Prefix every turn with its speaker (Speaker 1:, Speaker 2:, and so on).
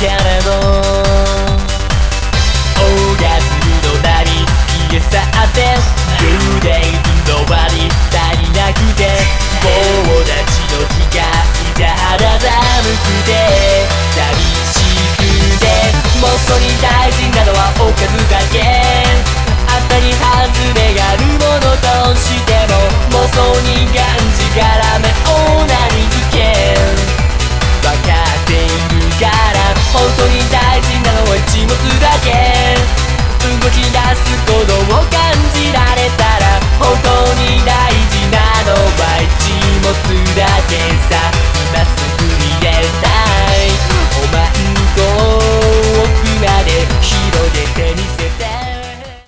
Speaker 1: te.